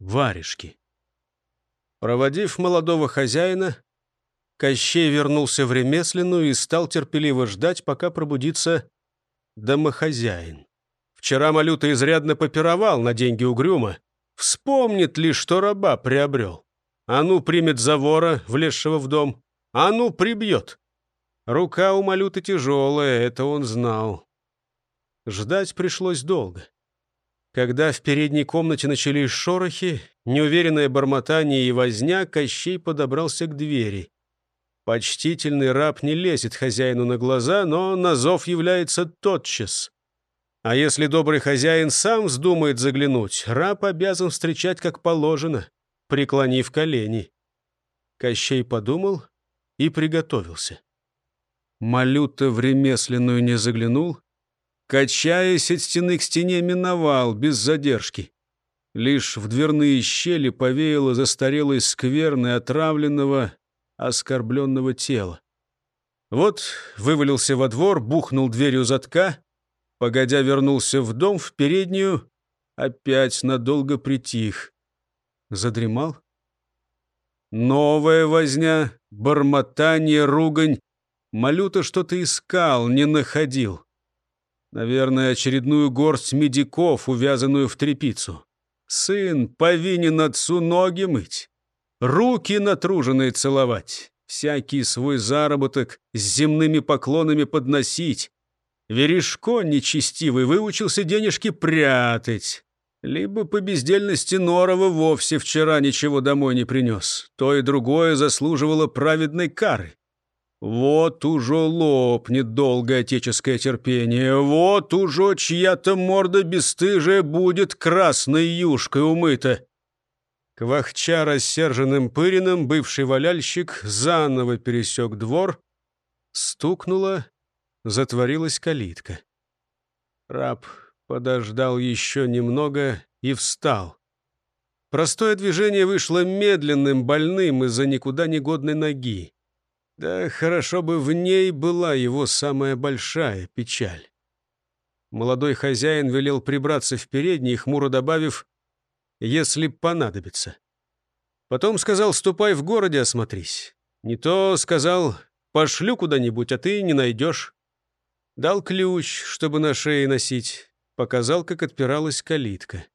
варежки. Проводив молодого хозяина, Кощей вернулся в ремесленную и стал терпеливо ждать, пока пробудится домохозяин. Вчера Малюта изрядно попировал на деньги угрюма. Вспомнит ли, что раба приобрел. А ну примет за вора, влезшего в дом. А ну прибьет. Рука у Малюты тяжелая, это он знал. Ждать пришлось долго. Когда в передней комнате начались шорохи, неуверенное бормотание и возня, Кощей подобрался к двери. Почтительный раб не лезет хозяину на глаза, но на зов является тотчас. А если добрый хозяин сам вздумает заглянуть, раб обязан встречать как положено, преклонив колени. Кощей подумал и приготовился. Малюта в ремесленную не заглянул, качаясь от стены к стене, миновал без задержки. Лишь в дверные щели повеяло застарелой скверны отравленного, оскорбленного тела. Вот вывалился во двор, бухнул дверью затка, погодя вернулся в дом, в переднюю, опять надолго притих. Задремал? Новая возня, бормотание, ругань, Малюта что-то искал, не находил. Наверное, очередную горсть медиков, увязанную в трепицу. Сын повинен отцу ноги мыть, руки натруженные целовать, всякий свой заработок с земными поклонами подносить. Верешко нечестивый выучился денежки прятать. Либо по бездельности Норова вовсе вчера ничего домой не принес. То и другое заслуживало праведной кары. Вот уже лопнет долгое отеческое терпение, вот уже чья-то морда бесстыжая будет красной юшкой умыта. Квахча рассерженным пырином бывший валяльщик заново пересек двор, стукнула, затворилась калитка. Раб подождал еще немного и встал. Простое движение вышло медленным, больным из-за никуда негодной ноги. Да хорошо бы в ней была его самая большая печаль. Молодой хозяин велел прибраться в передней, хмуро добавив, если понадобится. Потом сказал, ступай в городе, осмотрись. Не то, сказал, пошлю куда-нибудь, а ты не найдешь. Дал ключ, чтобы на шее носить. Показал, как отпиралась калитка.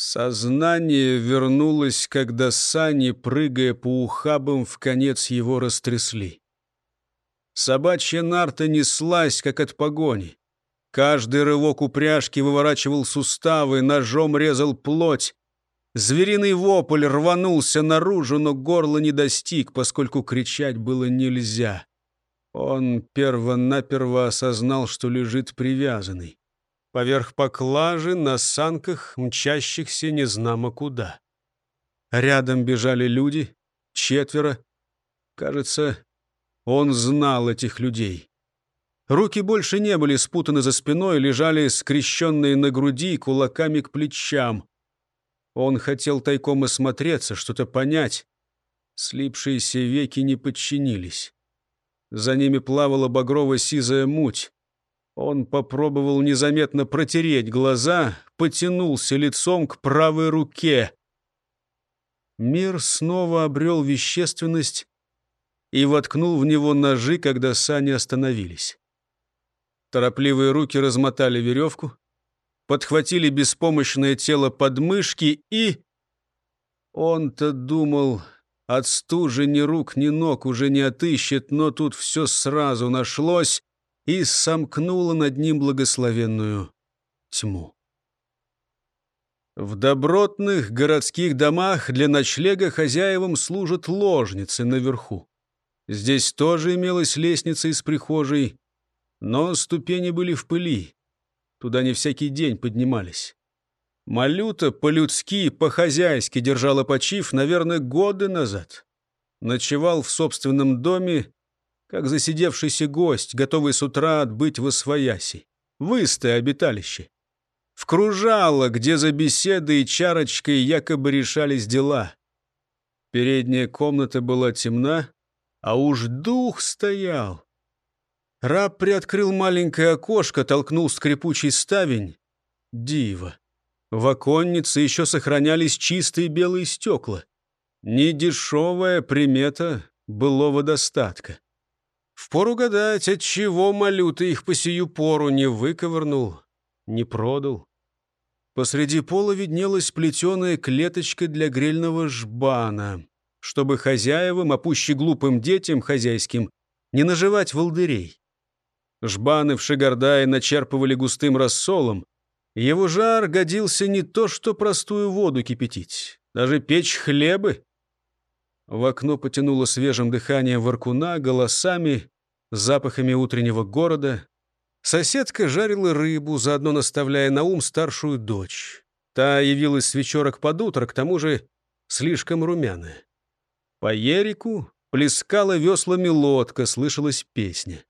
Сознание вернулось, когда сани, прыгая по ухабам, в конец его растрясли. Собачья нарта неслась, как от погони. Каждый рывок упряжки выворачивал суставы, ножом резал плоть. Звериный вопль рванулся наружу, но горло не достиг, поскольку кричать было нельзя. Он перво-наперво осознал, что лежит привязанный поверх поклажи на санках, мчащихся незнамо куда. Рядом бежали люди, четверо. Кажется, он знал этих людей. Руки больше не были спутаны за спиной, лежали скрещенные на груди, кулаками к плечам. Он хотел тайком осмотреться, что-то понять. Слипшиеся веки не подчинились. За ними плавала багрово-сизая муть. Он попробовал незаметно протереть глаза, потянулся лицом к правой руке. Мир снова обрел вещественность и воткнул в него ножи, когда сани остановились. Торопливые руки размотали веревку, подхватили беспомощное тело под мышки и... Он-то думал, от стужи ни рук, ни ног уже не отыщет, но тут все сразу нашлось, и сомкнула над ним благословенную тьму. В добротных городских домах для ночлега хозяевам служат ложницы наверху. Здесь тоже имелась лестница из прихожей, но ступени были в пыли. Туда не всякий день поднимались. Малюта по-людски, по-хозяйски держала почив, наверное, годы назад. Ночевал в собственном доме как засидевшийся гость, готовый с утра отбыть в освояси. Выстое обиталище. В кружало, где за беседой и чарочкой якобы решались дела. Передняя комната была темна, а уж дух стоял. Раб приоткрыл маленькое окошко, толкнул скрипучий ставень. Диво. В оконнице еще сохранялись чистые белые стекла. Недешевая примета былого достатка. Впору гадать, отчего малюта их по сию пору не выковырнул, не продал. Посреди пола виднелась плетеная клеточка для грельного жбана, чтобы хозяевам, а глупым детям хозяйским, не наживать волдырей. Жбаны в Шигардае начерпывали густым рассолом. Его жар годился не то что простую воду кипятить, даже печь хлебы. В окно потянуло свежим дыханием воркуна, голосами, запахами утреннего города. Соседка жарила рыбу, заодно наставляя на ум старшую дочь. Та явилась с вечерок под утро, к тому же слишком румяная. По Ерику плескала веслами лодка, слышалась песня.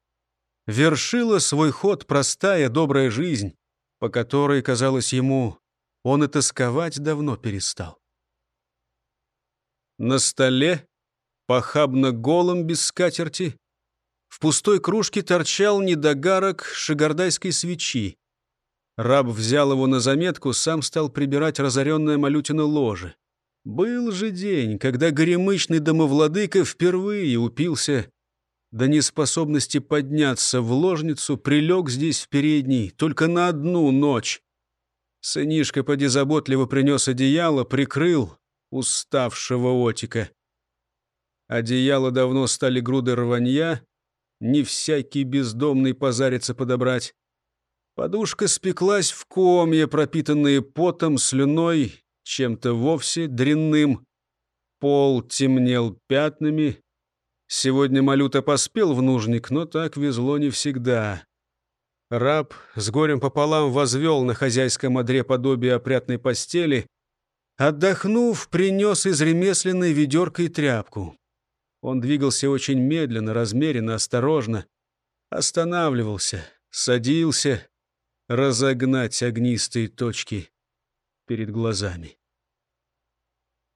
Вершила свой ход простая добрая жизнь, по которой, казалось ему, он и тосковать давно перестал. На столе, похабно голым без скатерти, в пустой кружке торчал недогарок шигардайской свечи. Раб взял его на заметку, сам стал прибирать разоренное Малютино ложе. Был же день, когда горемычный домовладыка впервые упился до неспособности подняться в ложницу, прилег здесь в передней, только на одну ночь. Сынишка поди заботливо принес одеяло, прикрыл уставшего отика. Одеяло давно стали груды рванья, не всякий бездомный позарится подобрать. Подушка спеклась в комья, пропитанные потом, слюной, чем-то вовсе дрянным. Пол темнел пятнами. Сегодня Малюта поспел в нужник, но так везло не всегда. Раб с горем пополам возвел на хозяйском одре подобие опрятной постели. Отдохнув, принес из ремесленной ведерко тряпку. Он двигался очень медленно, размеренно, осторожно. Останавливался, садился, разогнать огнистые точки перед глазами.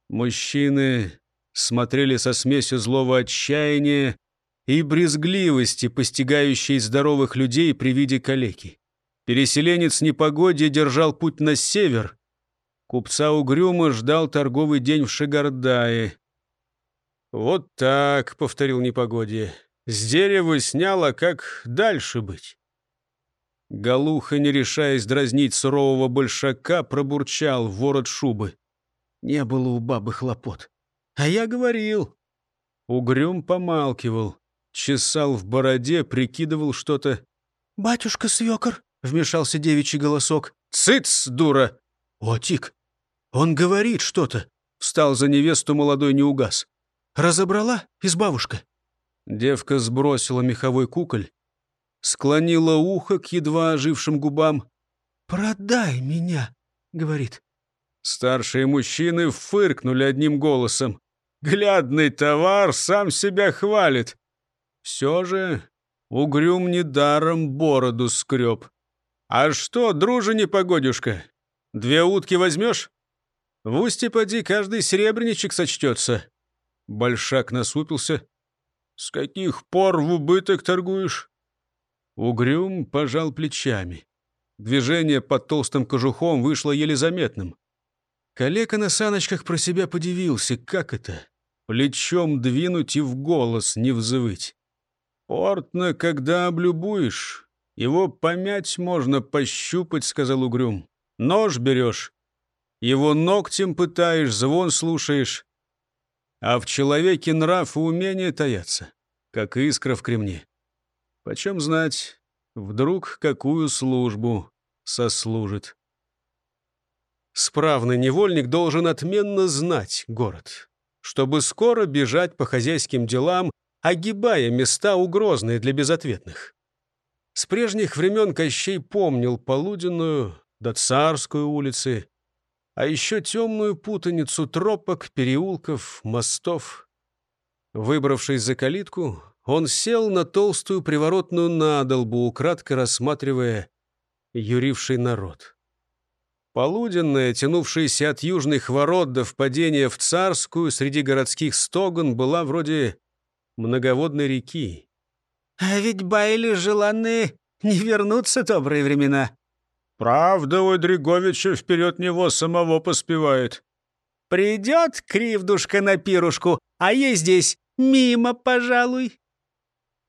Мужчины смотрели со смесью злого отчаяния и брезгливости, постигающей здоровых людей при виде калеки. Переселенец непогоде держал путь на север. Купца угрюмо ждал торговый день в Шигардае. «Вот так», — повторил непогодье, — «с дерева сняло, как дальше быть?» Галуха, не решаясь дразнить сурового большака, пробурчал в ворот шубы. Не было у бабы хлопот. А я говорил. Угрюм помалкивал, чесал в бороде, прикидывал что-то. «Батюшка свекор», — вмешался девичий голосок. «Цыц, дура!» «О, Тик, он говорит что-то», — встал за невесту молодой не угас. Разобрала, избавушка?» Девка сбросила меховой куколь, склонила ухо к едва ожившим губам. «Продай меня», — говорит. Старшие мужчины фыркнули одним голосом. «Глядный товар сам себя хвалит». Все же угрюм недаром бороду скреб. «А что, дружа непогодюшка, две утки возьмешь? В устье поди каждый серебряничек сочтется. Большак насупился. «С каких пор в убыток торгуешь?» Угрюм пожал плечами. Движение под толстым кожухом вышло еле заметным. Калека на саночках про себя подивился. Как это? Плечом двинуть и в голос не взывыть. «Портно, когда облюбуешь. Его помять можно, пощупать», — сказал Угрюм. «Нож берешь. Его ногтем пытаешь, звон слушаешь. А в человеке нрав и умение таятся, как искра в кремне. Почем знать, вдруг какую службу сослужит. Справный невольник должен отменно знать город, чтобы скоро бежать по хозяйским делам, огибая места угрозные для безответных. С прежних времен Кощей помнил Полуденную, да Царскую улицы, а еще темную путаницу тропок, переулков, мостов. Выбравшись за калитку, он сел на толстую приворотную надолбу, украдко рассматривая юривший народ. Полуденная, тянувшаяся от южных ворот до впадения в царскую среди городских стогон, была вроде многоводной реки. «А ведь байли желанные не вернутся добрые времена», Правда, у Дриговича вперед него самого поспевает. Придет кривдушка на пирушку, а ей здесь мимо, пожалуй.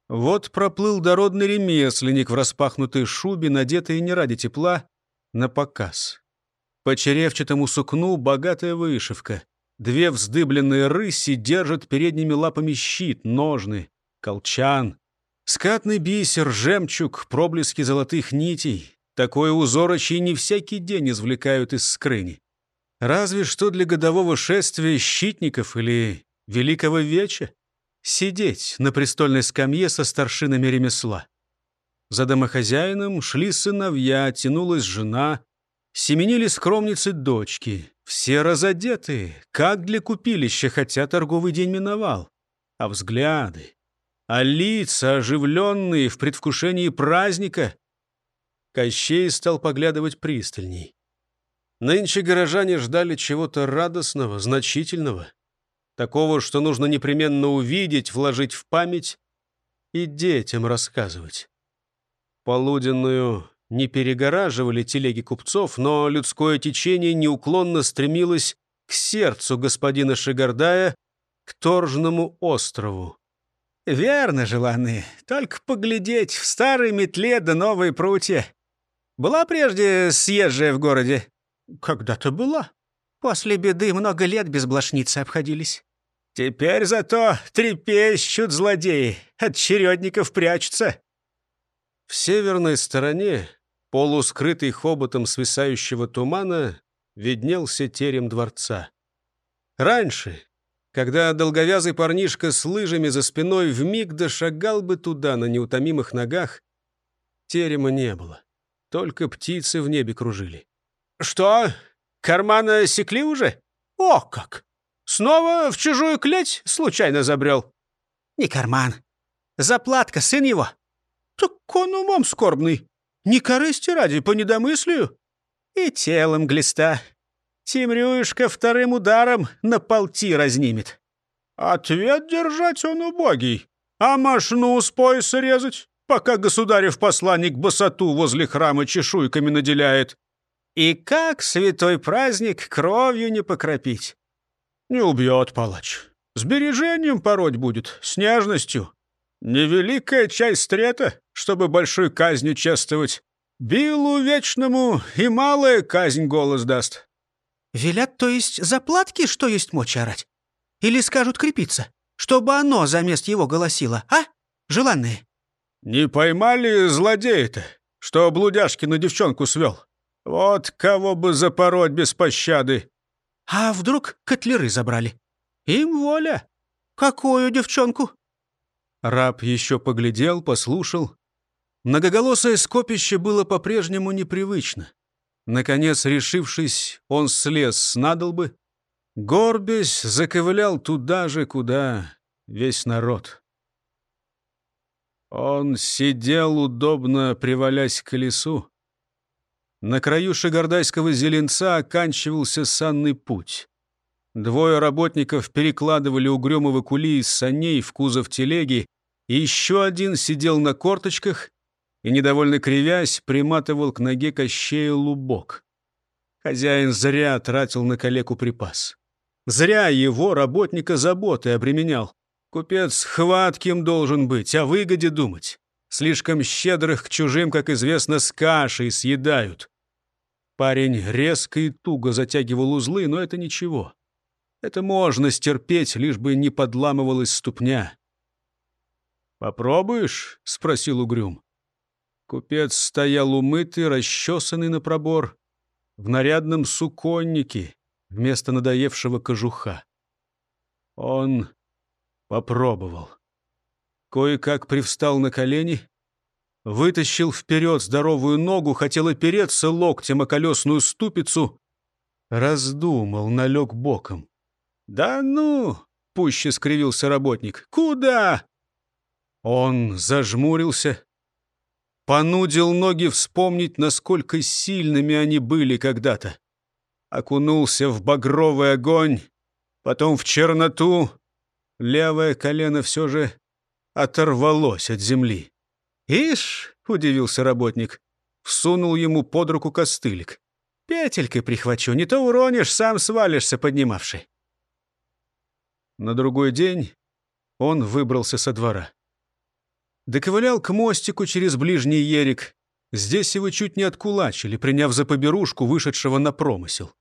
Вот проплыл дородный ремесленник в распахнутой шубе, надетый не ради тепла, на показ. По черевчатому сукну богатая вышивка. Две вздыбленные рыси держат передними лапами щит, ножны, колчан. Скатный бисер, жемчуг, проблески золотых нитей. Такое узорочье не всякий день извлекают из скрыни. Разве что для годового шествия щитников или великого веча сидеть на престольной скамье со старшинами ремесла. За домохозяином шли сыновья, тянулась жена, семенили скромницы дочки, все разодетые, как для купилища, хотя торговый день миновал. А взгляды, а лица, оживленные в предвкушении праздника. Кощей стал поглядывать пристальней. Нынче горожане ждали чего-то радостного, значительного. Такого, что нужно непременно увидеть, вложить в память и детям рассказывать. Полуденную не перегораживали телеги купцов, но людское течение неуклонно стремилось к сердцу господина Шигардая, к Торжному острову. «Верно, желанные. Только поглядеть в старой метле да новые прутья. Была прежде съезжая в городе?» Когда-то была. После беды много лет без блошницы обходились. Теперь зато трепещут злодеи, от чередников прячутся. В северной стороне, полускрытый хоботом свисающего тумана, виднелся терем дворца. Раньше, когда долговязый парнишка с лыжами за спиной вмиг дошагал бы туда на неутомимых ногах, терема не было, только птицы в небе кружили. «Что? Карманы секли уже? О, как! Снова в чужую клеть случайно забрел?» «Не карман. Заплатка, сын его». «Так он умом скорбный. Не корысти ради, по недомыслию». «И телом глиста. Тимрюшка вторым ударом на полти разнимет». «Ответ держать он убогий. А машну с пояса резать, пока государев посланник босоту возле храма чешуйками наделяет». И как святой праздник кровью не покропить? Не убьет палач. С бережением пороть будет, с нежностью. Невеликая часть стрета, чтобы большой казнью чествовать. Билу вечному и малая казнь голос даст. Велят, то есть заплатки, что есть мочь орать? Или скажут крепиться, чтобы оно за мест его голосило, а, желанные? Не поймали злодея-то, что блудяшки на девчонку свел? Вот кого бы запороть без пощады. А вдруг котлеры забрали? Им воля. Какую девчонку? Раб еще поглядел, послушал. Многоголосое скопище было по-прежнему непривычно. Наконец, решившись, он слез с надолбы. Горбясь, заковылял туда же, куда весь народ. Он сидел удобно, привалясь к колесу. На краю шигардайского зеленца оканчивался санный путь. Двое работников перекладывали угрюмого кули из саней в кузов телеги, и еще один сидел на корточках и, недовольно кривясь, приматывал к ноге Кощея лубок. Хозяин зря тратил на калеку припас. Зря его, работника, заботы обременял. Купец хватким должен быть, о выгоде думать. Слишком щедрых к чужим, как известно, с кашей съедают. Парень резко и туго затягивал узлы, но это ничего. Это можно стерпеть, лишь бы не подламывалась ступня. «Попробуешь?» — спросил Угрюм. Купец стоял умытый, расчесанный на пробор, в нарядном суконнике вместо надоевшего кожуха. Он попробовал. Кое-как привстал на колени, Вытащил вперед здоровую ногу, хотел опереться локтем о колесную ступицу. Раздумал, налег боком. «Да ну!» — пуще скривился работник. «Куда?» Он зажмурился, понудил ноги вспомнить, насколько сильными они были когда-то. Окунулся в багровый огонь, потом в черноту. Левое колено все же оторвалось от земли. «Ишь!» — удивился работник. всунул ему под руку костылик. «Петелькой прихвачу, не то уронишь, сам свалишься, поднимавший». На другой день он выбрался со двора. Доковылял к мостику через ближний ерик. Здесь его чуть не откулачили, приняв за поберушку вышедшего на промысел.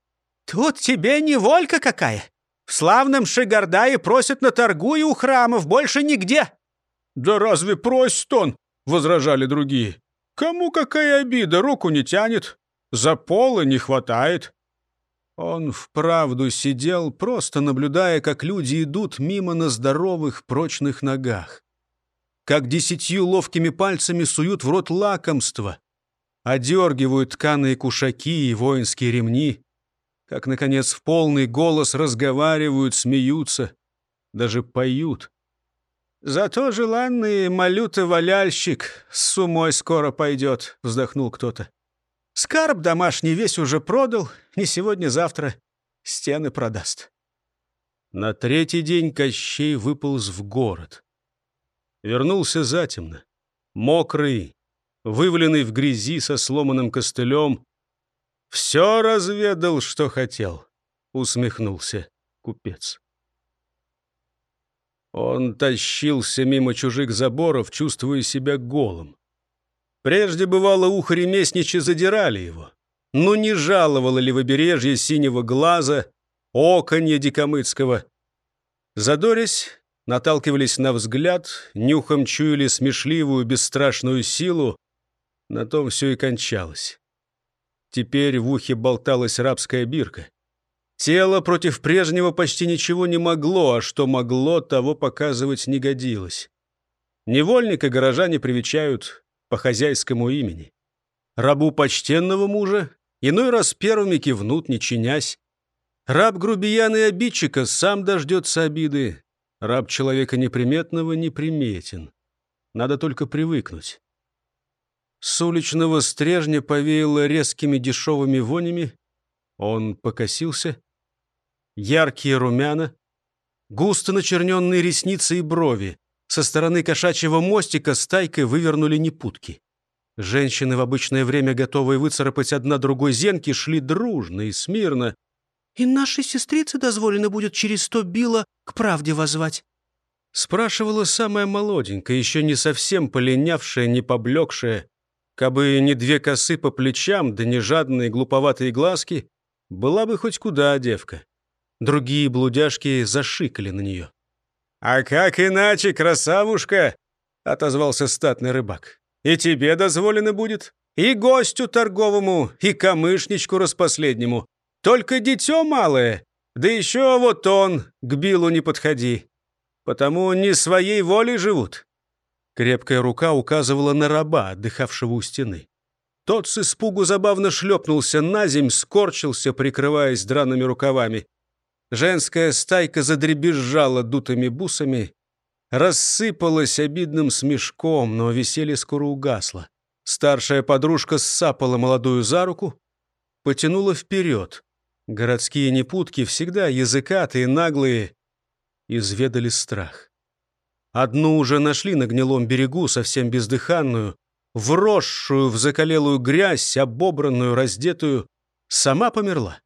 «Тут тебе не волька какая! В славном Шигардае просят на торгу и у храмов, больше нигде!» «Да разве просит он?» — возражали другие. «Кому какая обида, руку не тянет, за полы не хватает». Он вправду сидел, просто наблюдая, как люди идут мимо на здоровых, прочных ногах. Как десятью ловкими пальцами суют в рот лакомство, одергивают тканые кушаки и воинские ремни, как, наконец, в полный голос разговаривают, смеются, даже поют. «Зато желанный малюта-валяльщик с умой скоро пойдет», — вздохнул кто-то. «Скарб домашний весь уже продал, не сегодня-завтра стены продаст». На третий день Кощей выполз в город. Вернулся затемно, мокрый, вываленный в грязи со сломанным костылем. «Все разведал, что хотел», — усмехнулся купец. Он тащился мимо чужих заборов, чувствуя себя голым. Прежде, бывало, ухо ремесничи задирали его. Но не жаловало ли выбережье синего глаза, оконья дикомыцкого. Задорясь, наталкивались на взгляд, нюхом чуяли смешливую, бесстрашную силу. На том все и кончалось. Теперь в ухе болталась рабская бирка. Тело против прежнего почти ничего не могло, а что могло, того показывать не годилось. Невольника горожане привечают по хозяйскому имени. Рабу почтенного мужа иной раз первыми кивнут, не чинясь. Раб грубияна и обидчика сам дождется обиды. Раб человека неприметного неприметен. Надо только привыкнуть. С уличного стрежня повеяло резкими дешевыми вонями, он покосился. Яркие румяна, густо начерненные ресницы и брови. Со стороны кошачьего мостика стайкой вывернули непутки. Женщины, в обычное время готовые выцарапать одна другой зенки, шли дружно и смирно. «И нашей сестрице дозволено будет через сто била к правде возвать?» Спрашивала самая молоденькая, еще не совсем полинявшая, не поблекшая. Кабы не две косы по плечам, да не жадные глуповатые глазки, была бы хоть куда девка. Другие блудяшки зашикали на нее. «А как иначе, красавушка?» — отозвался статный рыбак. «И тебе дозволено будет, и гостю торговому, и камышничку распоследнему. Только дитё малое, да еще вот он, к Билу не подходи. Потому не своей волей живут». Крепкая рука указывала на раба, отдыхавшего у стены. Тот с испугу забавно шлепнулся на земь, скорчился, прикрываясь драными рукавами. Женская стайка задребезжала дутыми бусами, рассыпалась обидным смешком, но веселье скоро угасло. Старшая подружка сапала молодую за руку, потянула вперед. Городские непутки, всегда языкатые, наглые, изведали страх. Одну уже нашли на гнилом берегу, совсем бездыханную, вросшую в закалелую грязь, обобранную, раздетую, сама померла.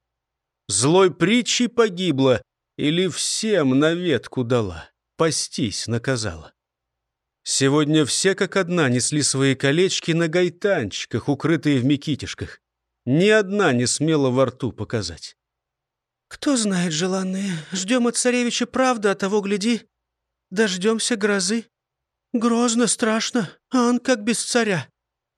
Злой притчей погибла или всем на ветку дала, пастись наказала. Сегодня все как одна несли свои колечки на гайтанчиках, укрытые в мекитишках. Ни одна не смела во рту показать. «Кто знает, желанные, ждем от царевича правды, а того, гляди, дождемся грозы», Грозно, страшно, а он как без царя.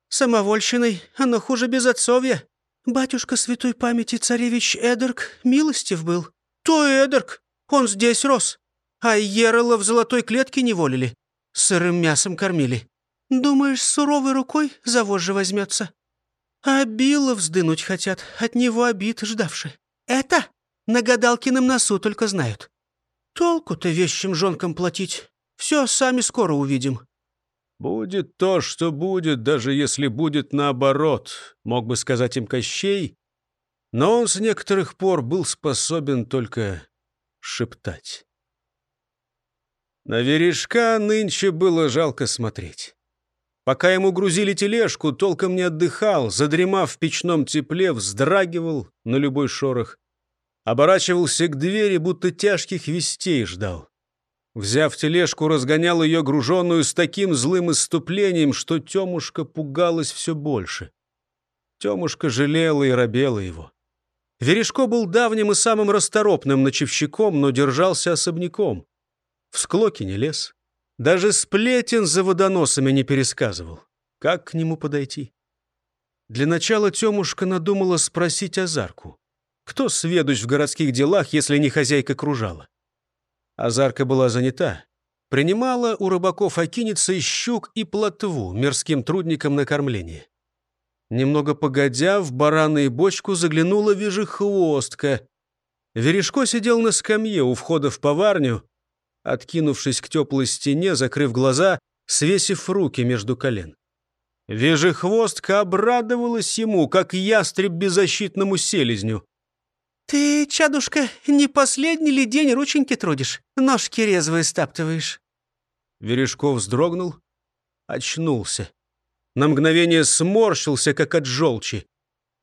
Самовольщиной оно хуже без отцовья. Батюшка святой памяти царевич Эдерк милостив был. То Эдерк, он здесь рос. А Ерола в золотой клетке не волили. Сырым мясом кормили. Думаешь, суровой рукой за вожжи возьмется? А Билла вздынуть хотят, от него обид ждавши. Это на гадалкином носу только знают. Толку-то вещим жонкам платить. Все сами скоро увидим». «Будет то, что будет, даже если будет наоборот», — мог бы сказать им Кощей, но он с некоторых пор был способен только шептать. На вережка нынче было жалко смотреть. Пока ему грузили тележку, толком не отдыхал, задремав в печном тепле, вздрагивал на любой шорох. Оборачивался к двери, будто тяжких вестей ждал. Взяв тележку, разгонял ее груженную с таким злым иступлением, что Темушка пугалась все больше. Темушка жалела и робела его. Верешко был давним и самым расторопным ночевщиком, но держался особняком. В склоки не лез. Даже сплетен за водоносами не пересказывал. Как к нему подойти? Для начала Темушка надумала спросить Азарку. Кто сведущ в городских делах, если не хозяйка кружала? Азарка была занята. Принимала у рыбаков и щук и плотву мирским трудникам на кормление. Немного погодя, в бараную бочку заглянула вижехвостка. Верешко сидел на скамье у входа в поварню, откинувшись к теплой стене, закрыв глаза, свесив руки между колен. Вежехвостка обрадовалась ему, как ястреб беззащитному селезню. «Ты, чадушка, не последний ли день рученьки трудишь? Ножки резвые стаптываешь?» Верешков вздрогнул, очнулся. На мгновение сморщился, как от желчи.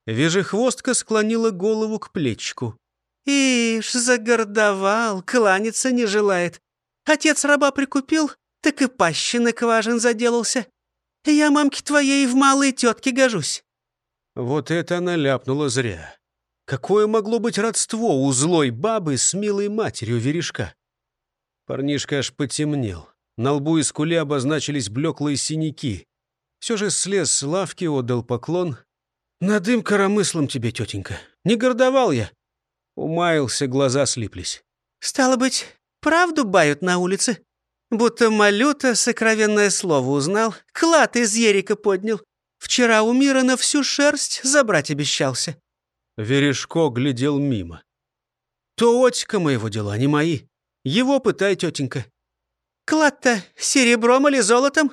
Вежехвостка склонила голову к плечику. «Ишь, загордовал, кланяться не желает. Отец раба прикупил, так и пащенок важен заделался. Я мамке твоей в малые тетки гожусь». Вот это она ляпнула зря. Какое могло быть родство у злой бабы с милой матерью верешка? Парнишка аж потемнел. На лбу и скуле обозначились блеклые синяки. Все же слез с лавки, отдал поклон. «Надым коромыслом тебе, тетенька. Не гордовал я». Умаился, глаза слиплись. «Стало быть, правду бают на улице? Будто Малюта сокровенное слово узнал, клад из Ерика поднял. Вчера у мира на всю шерсть забрать обещался». Верешко глядел мимо. «То отика моего дела, не мои. Его пытай, тетенька». «Клад-то серебром или золотом?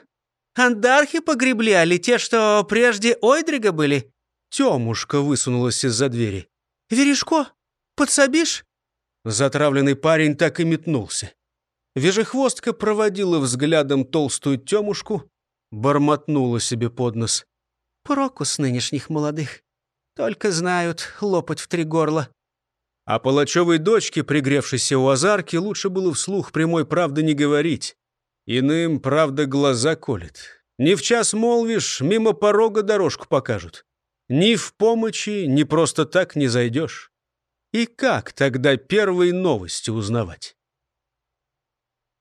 Андархи погребли, а ли те, что прежде Ойдрига были?» Темушка высунулась из-за двери. «Верешко, подсобишь?» Затравленный парень так и метнулся. Вежехвостка проводила взглядом толстую темушку, бормотнула себе под нос. «Прокус нынешних молодых. Только знают лопать в три горла». А палачевой дочке, пригревшейся у азарки, лучше было вслух прямой правды не говорить. Иным, правда, глаза колет. Не в час молвишь, мимо порога дорожку покажут. Ни в помощи, ни просто так не зайдешь. И как тогда первые новости узнавать?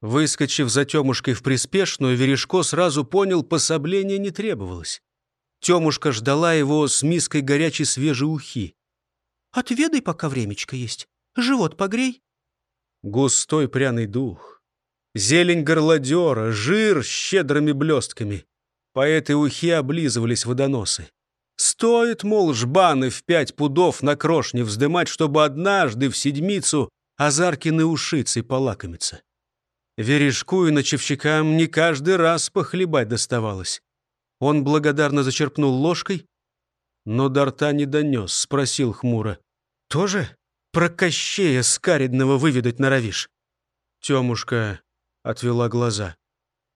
Выскочив за Темушкой в приспешную, Верешко сразу понял, пособления не требовалось. Темушка ждала его с миской горячей свежей ухи. «Отведай, пока времечко есть. Живот погрей». Густой пряный дух. Зелень горлодера, жир с щедрыми блестками. По этой ухе облизывались водоносы. Стоит, мол, жбаны в пять пудов на крошне вздымать, чтобы однажды в седмицу азаркины ушицы полакомиться. Верешку и ночевщикам не каждый раз похлебать доставалось. Он благодарно зачерпнул ложкой, но до рта не донес, спросил хмуро. «Тоже про Кощея Скаридного выведать норовишь?» Темушка отвела глаза.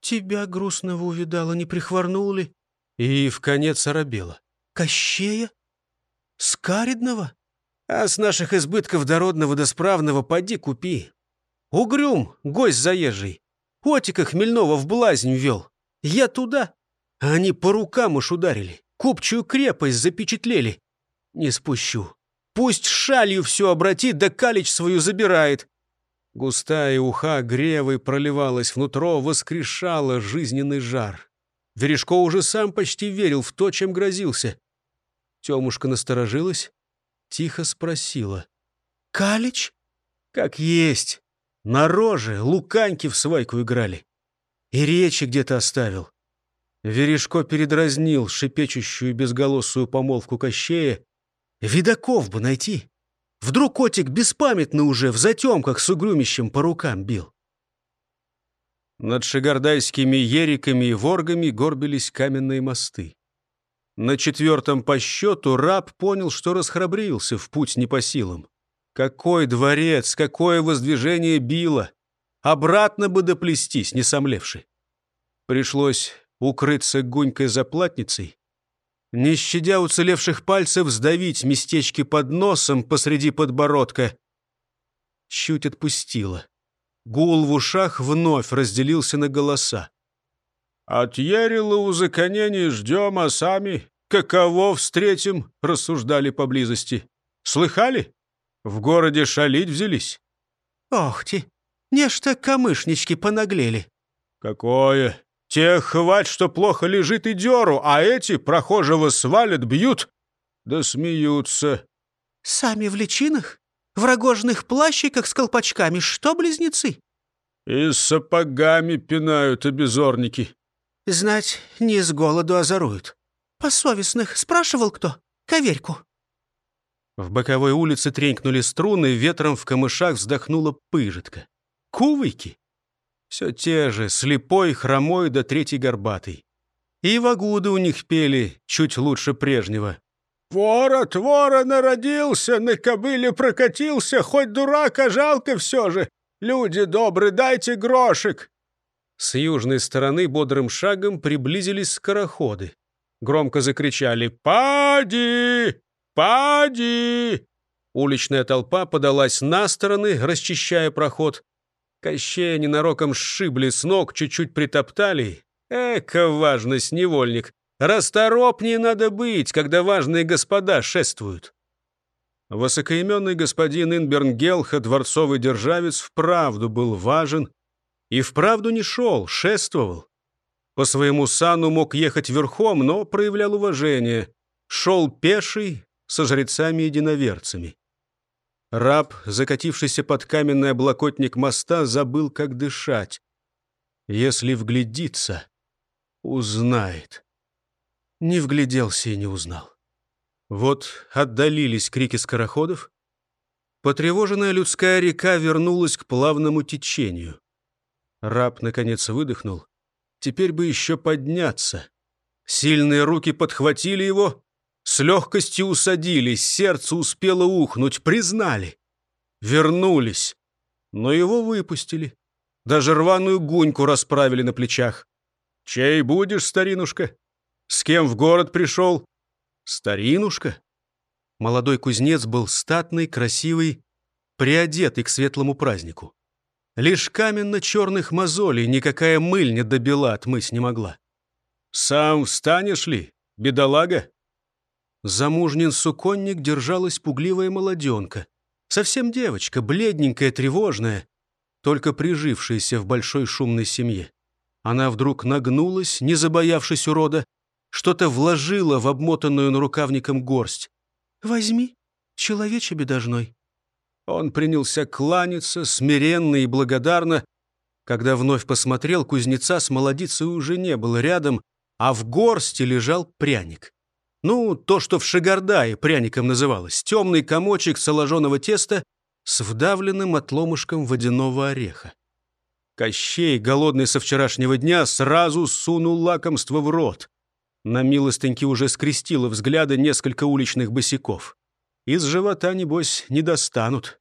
«Тебя грустного увидала, не прихворнул ли?» И в конец оробела. Кощея? Скаридного? А с наших избытков дородного да справного поди купи. Угрюм, гость заезжий. Отика хмельного в блазнь вел. Я туда. А они по рукам уж ударили. Купчую крепость запечатлели. Не спущу. Пусть шалью все обратит, да калич свою забирает. Густая уха гревой проливалась внутрь, воскрешала жизненный жар. Верешко уже сам почти верил в то, чем грозился. Темушка насторожилась, тихо спросила. «Калич?» «Как есть. На роже луканьки в свайку играли. И речи где-то оставил». Верешко передразнил шипечущую безголосую помолвку Кощея. «Видаков бы найти. Вдруг котик беспамятно уже в затемках с угрюмищем по рукам бил». Над шигардайскими ериками и воргами горбились каменные мосты. На четвертом по счету раб понял, что расхрабрился в путь не по силам. Какой дворец, какое воздвижение било! Обратно бы доплестись, не сомлевши. Пришлось укрыться гунькой заплатницей, не щадя уцелевших пальцев, сдавить местечки под носом посреди подбородка. Чуть отпустила. Гул в ушах вновь разделился на голоса. «От Ерила узаконений ждем, а сами каково встретим?» — рассуждали поблизости. «Слыхали? В городе шалить взялись». «Ох ты, нечто камышнички понаглели». «Какое? Тех хвать, что плохо лежит и деру, а эти прохожего свалят, бьют, да смеются». «Сами в личинах? В рогожных плащиках с колпачками, что близнецы?» «И с сапогами пинают обезорники». «Знать, не с голоду озоруют. Посовестных спрашивал кто? Коверьку». В боковой улице тренькнули струны, ветром в камышах вздохнула пыжитка. Кувыки? Все те же, слепой, хромой да третий горбатый. И вагуды у них пели чуть лучше прежнего. «Ворот ворона родился, на кобыле прокатился, хоть дурак, а жалко все же. Люди добрые, дайте грошек!» С южной стороны бодрым шагом приблизились скороходы. Громко закричали «Пади! Пади!» Уличная толпа подалась на стороны, расчищая проход. Кощея ненароком сшибли с ног, чуть-чуть притоптали. Эка важность, невольник! Расторопнее надо быть, когда важные господа шествуют. Высокоименный господин Инбернгелха, дворцовый державец, вправду был важен и вправду не шел, шествовал. По своему сану мог ехать верхом, но проявлял уважение. Шел пеший со жрецами-единоверцами. Раб, закатившийся под каменный облокотник моста, забыл, как дышать. Если вглядится, узнает. Не вгляделся и не узнал. Вот отдалились крики скороходов. Потревоженная людская река вернулась к плавному течению. Раб, наконец, выдохнул. Теперь бы еще подняться. Сильные руки подхватили его, с легкостью усадили, сердце успело ухнуть, признали. Вернулись, но его выпустили. Даже рваную гуньку расправили на плечах. «Чей будешь, старинушка? С кем в город пришел?» «Старинушка?» Молодой кузнец был статный, красивый, приодетый к светлому празднику. Лишь каменно-черных мозолей никакая мыль не добила отмыть не могла. «Сам встанешь ли, бедолага?» Замужнин суконник держалась пугливая молоденка. Совсем девочка, бледненькая, тревожная, только прижившаяся в большой шумной семье. Она вдруг нагнулась, не забоявшись урода, что-то вложила в обмотанную нарукавником горсть. «Возьми, человече бедожной». Он принялся кланяться, смиренно и благодарно. Когда вновь посмотрел, кузнеца с молодицей уже не было рядом, а в горсти лежал пряник. Ну, то, что в Шигардае пряником называлось. Темный комочек соложенного теста с вдавленным отломышком водяного ореха. Кощей, голодный со вчерашнего дня, сразу сунул лакомство в рот. На милостыньке уже скрестило взгляды несколько уличных босиков. Из живота, небось, не достанут.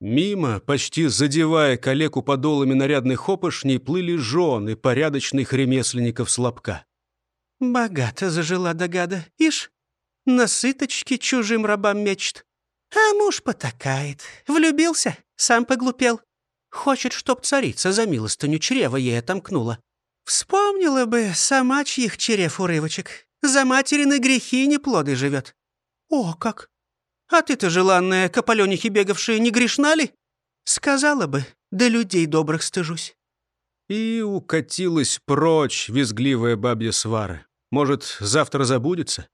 Мимо, почти задевая калеку подолами нарядных опошней, плыли жены порядочных ремесленников слабка. Богато зажила догада, ишь, на сыточке чужим рабам мечт. А муж потакает, влюбился, сам поглупел. Хочет, чтоб царица за милостыню чрева ей отомкнула. Вспомнила бы сама чьих черев урывочек. За материны грехи не плоды живет. О, как! А ты-то, желанная, копаленихи бегавшие, не грешна ли? Сказала бы, да людей добрых стыжусь. И укатилась прочь визгливая бабья свара. Может, завтра забудется?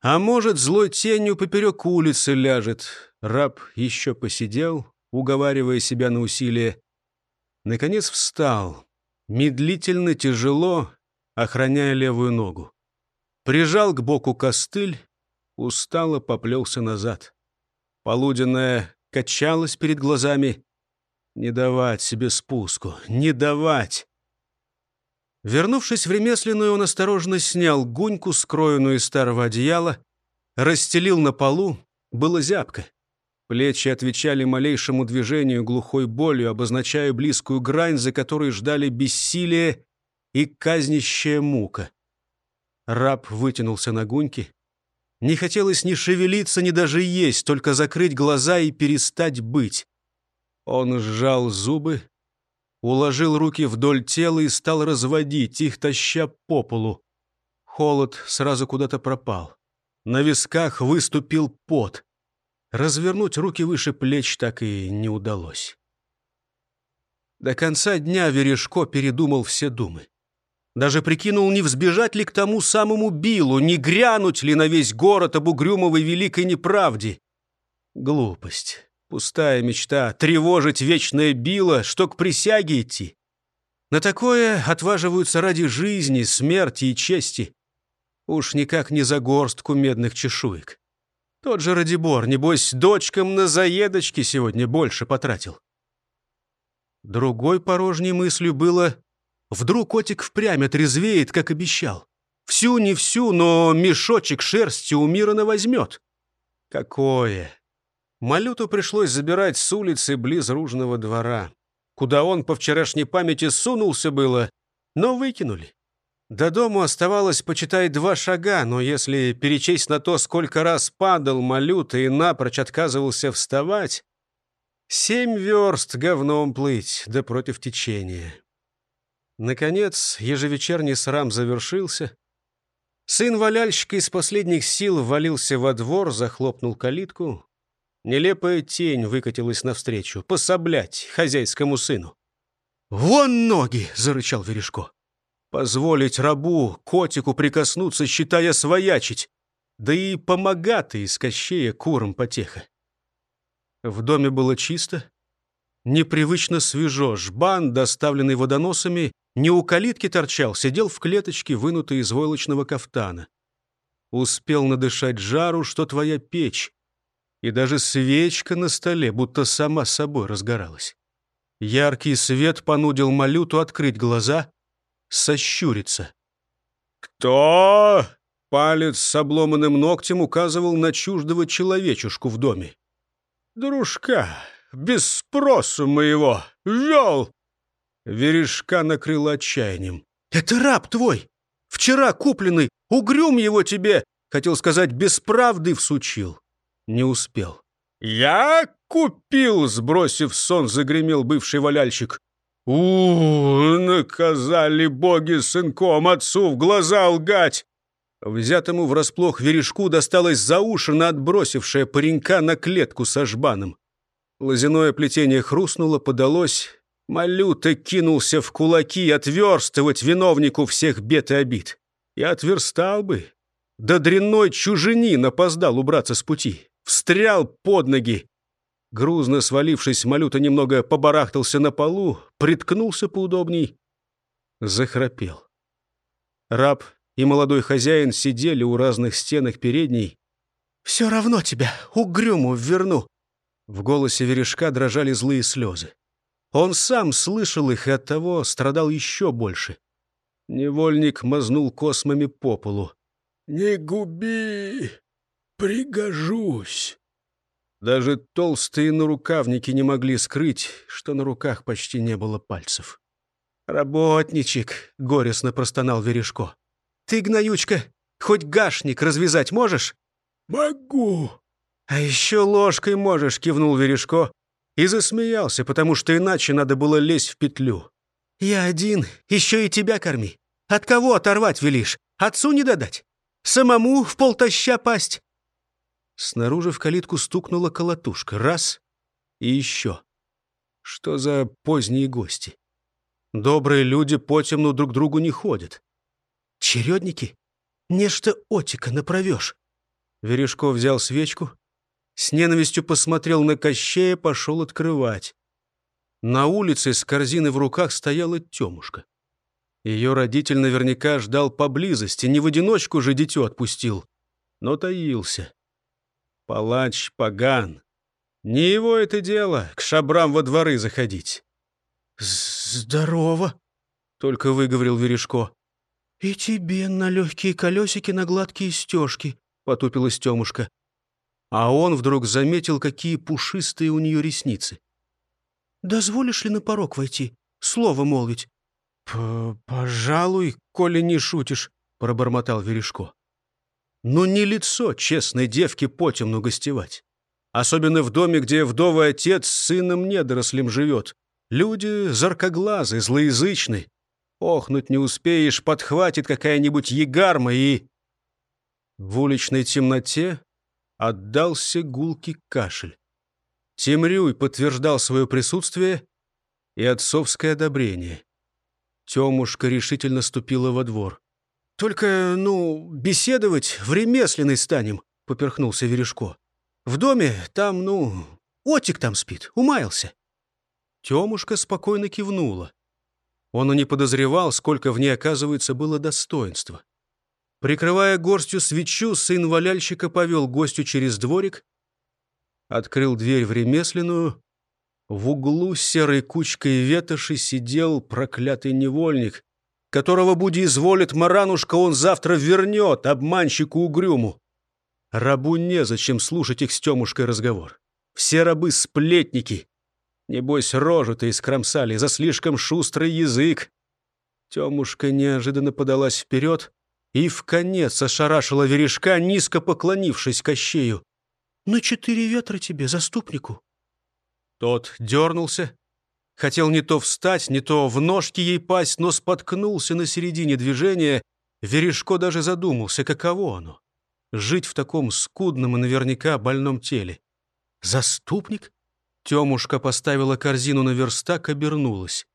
А может, злой тенью поперек улицы ляжет. Раб еще посидел, уговаривая себя на усилие. Наконец встал, медлительно, тяжело, охраняя левую ногу. Прижал к боку костыль, устало поплелся назад. Полуденная качалась перед глазами. Не давать себе спуску, не давать. Вернувшись в ремесленную, он осторожно снял гуньку, скроенную из старого одеяла, расстелил на полу, было зябко. Плечи отвечали малейшему движению глухой болью, обозначая близкую грань, за которой ждали бессилие и казнящая мука. Раб вытянулся на гуньке. Не хотелось ни шевелиться, ни даже есть, только закрыть глаза и перестать быть. Он сжал зубы, уложил руки вдоль тела и стал разводить, их таща по полу. Холод сразу куда-то пропал. На висках выступил пот. Развернуть руки выше плеч так и не удалось. До конца дня Верешко передумал все думы. Даже прикинул, не взбежать ли к тому самому Биллу, не грянуть ли на весь город об угрюмовой великой неправде. Глупость, пустая мечта, тревожить вечное Билла, что к присяге идти. На такое отваживаются ради жизни, смерти и чести. Уж никак не за горстку медных чешуек. Тот же Радибор, небось, дочкам на заедочки сегодня больше потратил. Другой порожней мыслью было Вдруг котик впрямь отрезвеет, как обещал. Всю не всю, но мешочек шерсти у Мирона возьмет. Какое! Малюту пришлось забирать с улицы близ Ружного двора, куда он по вчерашней памяти сунулся было, но выкинули. До дому оставалось, почитай, два шага, но если перечесть на то, сколько раз падал Малюта и напрочь отказывался вставать, семь верст говном плыть, да против течения. Наконец, ежевечерний срам завершился. Сын валяльщика из последних сил валился во двор, захлопнул калитку. Нелепая тень выкатилась навстречу, пособлять хозяйскому сыну. «Вон ноги!» — зарычал Верешко. «Позволить рабу, котику прикоснуться, считая своячить, да и помогаты из Кощея курам потеха». В доме было чисто, непривычно свежо. Жбан, доставленный водоносами, не у калитки торчал, сидел в клеточке, вынутой из войлочного кафтана. Успел надышать жару, что твоя печь. И даже свечка на столе будто сама собой разгоралась. Яркий свет понудил Малюту открыть глаза, сощуриться. «Кто?» — палец с обломанным ногтем указывал на чуждого человечушку в доме. «Дружка, без спросу моего, вел!» Верешка накрыла отчаянием. «Это раб твой! Вчера купленный! Угрюм его тебе!» Хотел сказать, без правды всучил. Не успел. «Я купил!» — сбросив сон, загремел бывший валяльщик. у наказали боги сынком отцу в глаза лгать!» Взятому врасплох верешку досталось за уши на отбросившее паренька на клетку со жбаном. Лозяное плетение хрустнуло, подалось, Малюта кинулся в кулаки отверстывать виновнику всех бед и обид. И отверстал бы. Да дрянной чужинин опоздал убраться с пути. Встрял под ноги. Грузно свалившись, Малюта немного побарахтался на полу, приткнулся поудобней, захрапел. Раб и молодой хозяин сидели у разных стенок передней. «Все равно тебя, угрюму, верну!» В голосе верешка дрожали злые слезы. Он сам слышал их и оттого страдал еще больше. Невольник мазнул космами по полу. «Не губи! Пригожусь!» Даже толстые нарукавники не могли скрыть, что на руках почти не было пальцев. «Работничек!» — горестно простонал Верешко. «Ты, гноючка, хоть гашник развязать можешь?» «Могу!» «А еще ложкой можешь!» — кивнул Верешко и засмеялся, потому что иначе надо было лезть в петлю. «Я один, еще и тебя корми. От кого оторвать велишь? Отцу не додать? Самому в полтоща пасть?» Снаружи в калитку стукнула колотушка. Раз и еще. Что за поздние гости? Добрые люди потемну друг другу не ходят. Чередники? Нечто отика направешь. Верешков взял свечку, с ненавистью посмотрел на Кощея, пошел открывать. На улице с корзиной в руках стояла Темушка. Ее родитель наверняка ждал поблизости, не в одиночку же дитё отпустил, но таился. Палач поган. Не его это дело, к шабрам во дворы заходить. «Здорово!» — только выговорил Верешко. «И тебе на легкие колесики, на гладкие стежки», — потупилась Темушка. А он вдруг заметил, какие пушистые у нее ресницы. «Дозволишь ли на порог войти? Слово молвить?» «Пожалуй, коли не шутишь», — пробормотал Верешко. «Ну не лицо честной девки потемну гостевать. Особенно в доме, где вдовый отец с сыном недорослем живет. Люди заркоглазы, злоязычны. Охнуть не успеешь, подхватит какая-нибудь егарма и...» В уличной темноте отдался гулкий кашель. Темрюй подтверждал свое присутствие и отцовское одобрение. Темушка решительно ступила во двор. «Только, ну, беседовать в ремесленной станем», — поперхнулся Верешко. «В доме там, ну, Отик там спит, умаялся». Темушка спокойно кивнула. Он и не подозревал, сколько в ней, оказывается, было достоинства. Прикрывая горстью свечу, сын валяльщика повел гостю через дворик, открыл дверь в ремесленную. В углу серой кучкой ветоши сидел проклятый невольник, которого буди изволит Маранушка, он завтра вернет обманщику угрюму. Рабу незачем слушать их с Темушкой разговор. Все рабы — сплетники. Небось, рожи-то искромсали за слишком шустрый язык. Темушка неожиданно подалась вперед — и в конец ошарашила верешка, низко поклонившись Кощею. «На четыре ветра тебе, заступнику!» Тот дернулся, хотел не то встать, не то в ножки ей пасть, но споткнулся на середине движения. Верешко даже задумался, каково оно — жить в таком скудном и наверняка больном теле. «Заступник?» Темушка поставила корзину на верстак, обернулась.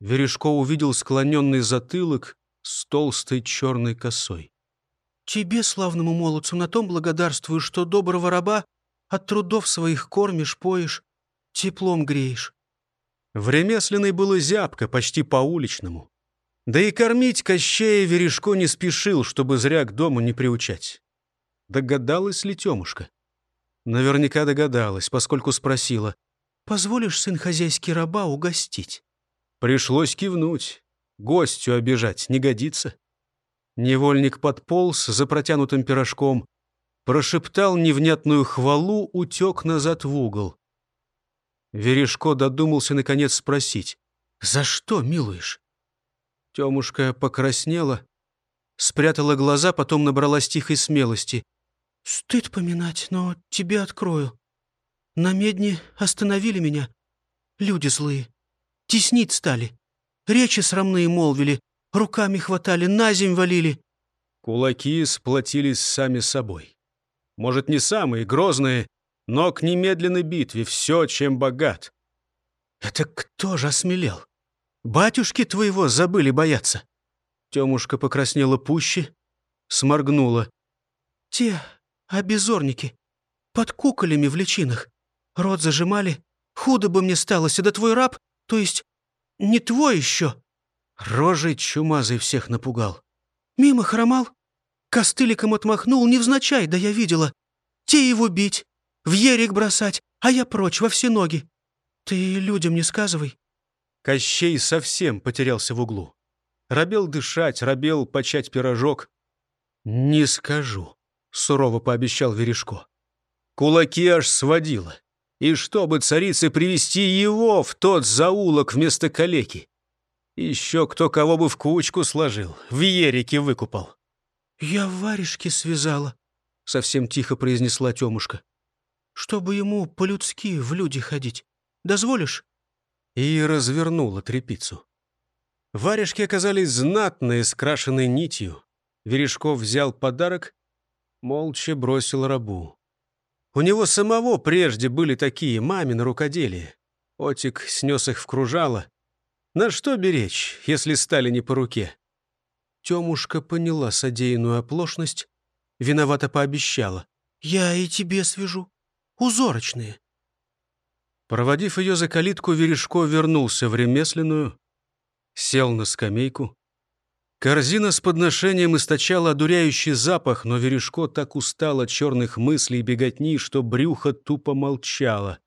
Верешко увидел склоненный затылок, с толстой черной косой. «Тебе, славному молодцу, на том благодарствую, что доброго раба от трудов своих кормишь, поешь, теплом греешь». В ремесленной было зябко, почти по-уличному. Да и кормить Кощея Верешко не спешил, чтобы зря к дому не приучать. Догадалась ли Темушка? Наверняка догадалась, поскольку спросила, «Позволишь, сын хозяйский раба, угостить?» Пришлось кивнуть. Гостю обижать не годится. Невольник подполз за протянутым пирожком, прошептал невнятную хвалу, утек назад в угол. Верешко додумался, наконец, спросить. «За что милуешь?» Темушка покраснела, спрятала глаза, потом набралась тихой смелости. «Стыд поминать, но тебе открою. На медне остановили меня. Люди злые. Теснить стали. Речи срамные молвили, руками хватали, на земь валили. Кулаки сплотились сами собой. Может, не самые грозные, но к немедленной битве все, чем богат. Это кто же осмелел? Батюшки твоего забыли бояться. Темушка покраснела пуще, сморгнула. Те обезорники, под куколями в личинах. Рот зажимали. Худо бы мне стало, да твой раб, то есть не твой еще!» Рожей чумазый всех напугал. «Мимо хромал, костыликом отмахнул, невзначай, да я видела. Те его бить, в ерик бросать, а я прочь, во все ноги. Ты людям не сказывай». Кощей совсем потерялся в углу. Рабел дышать, рабел почать пирожок. «Не скажу», — сурово пообещал Верешко. Кулаки аж сводило и чтобы царице привести его в тот заулок вместо калеки. Еще кто кого бы в кучку сложил, в ерике выкупал. «Я варежки связала», — совсем тихо произнесла Темушка. «Чтобы ему по-людски в люди ходить. Дозволишь?» И развернула трепицу. Варежки оказались знатные, скрашенные нитью. Верешков взял подарок, молча бросил рабу. У него самого прежде были такие мамины рукоделия. Отик снес их в кружало. На что беречь, если стали не по руке? Темушка поняла содеянную оплошность, виновато пообещала. «Я и тебе свяжу. Узорочные». Проводив ее за калитку, Верешко вернулся в ремесленную, сел на скамейку, Корзина с подношением источала одуряющий запах, но Верешко так устал от черных мыслей и беготни, что брюхо тупо молчало.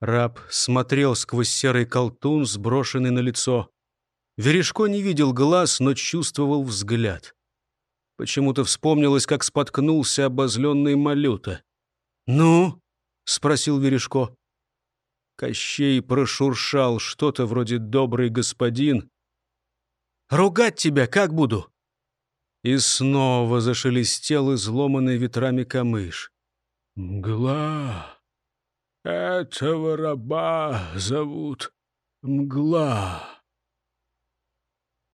Раб смотрел сквозь серый колтун, сброшенный на лицо. Верешко не видел глаз, но чувствовал взгляд. Почему-то вспомнилось, как споткнулся обозленный Малюта. «Ну?» — спросил Верешко. Кощей прошуршал что-то вроде «добрый господин», Ругать тебя как буду?» И снова зашелестел изломанный ветрами камыш. «Мгла! Этого раба зовут Мгла!»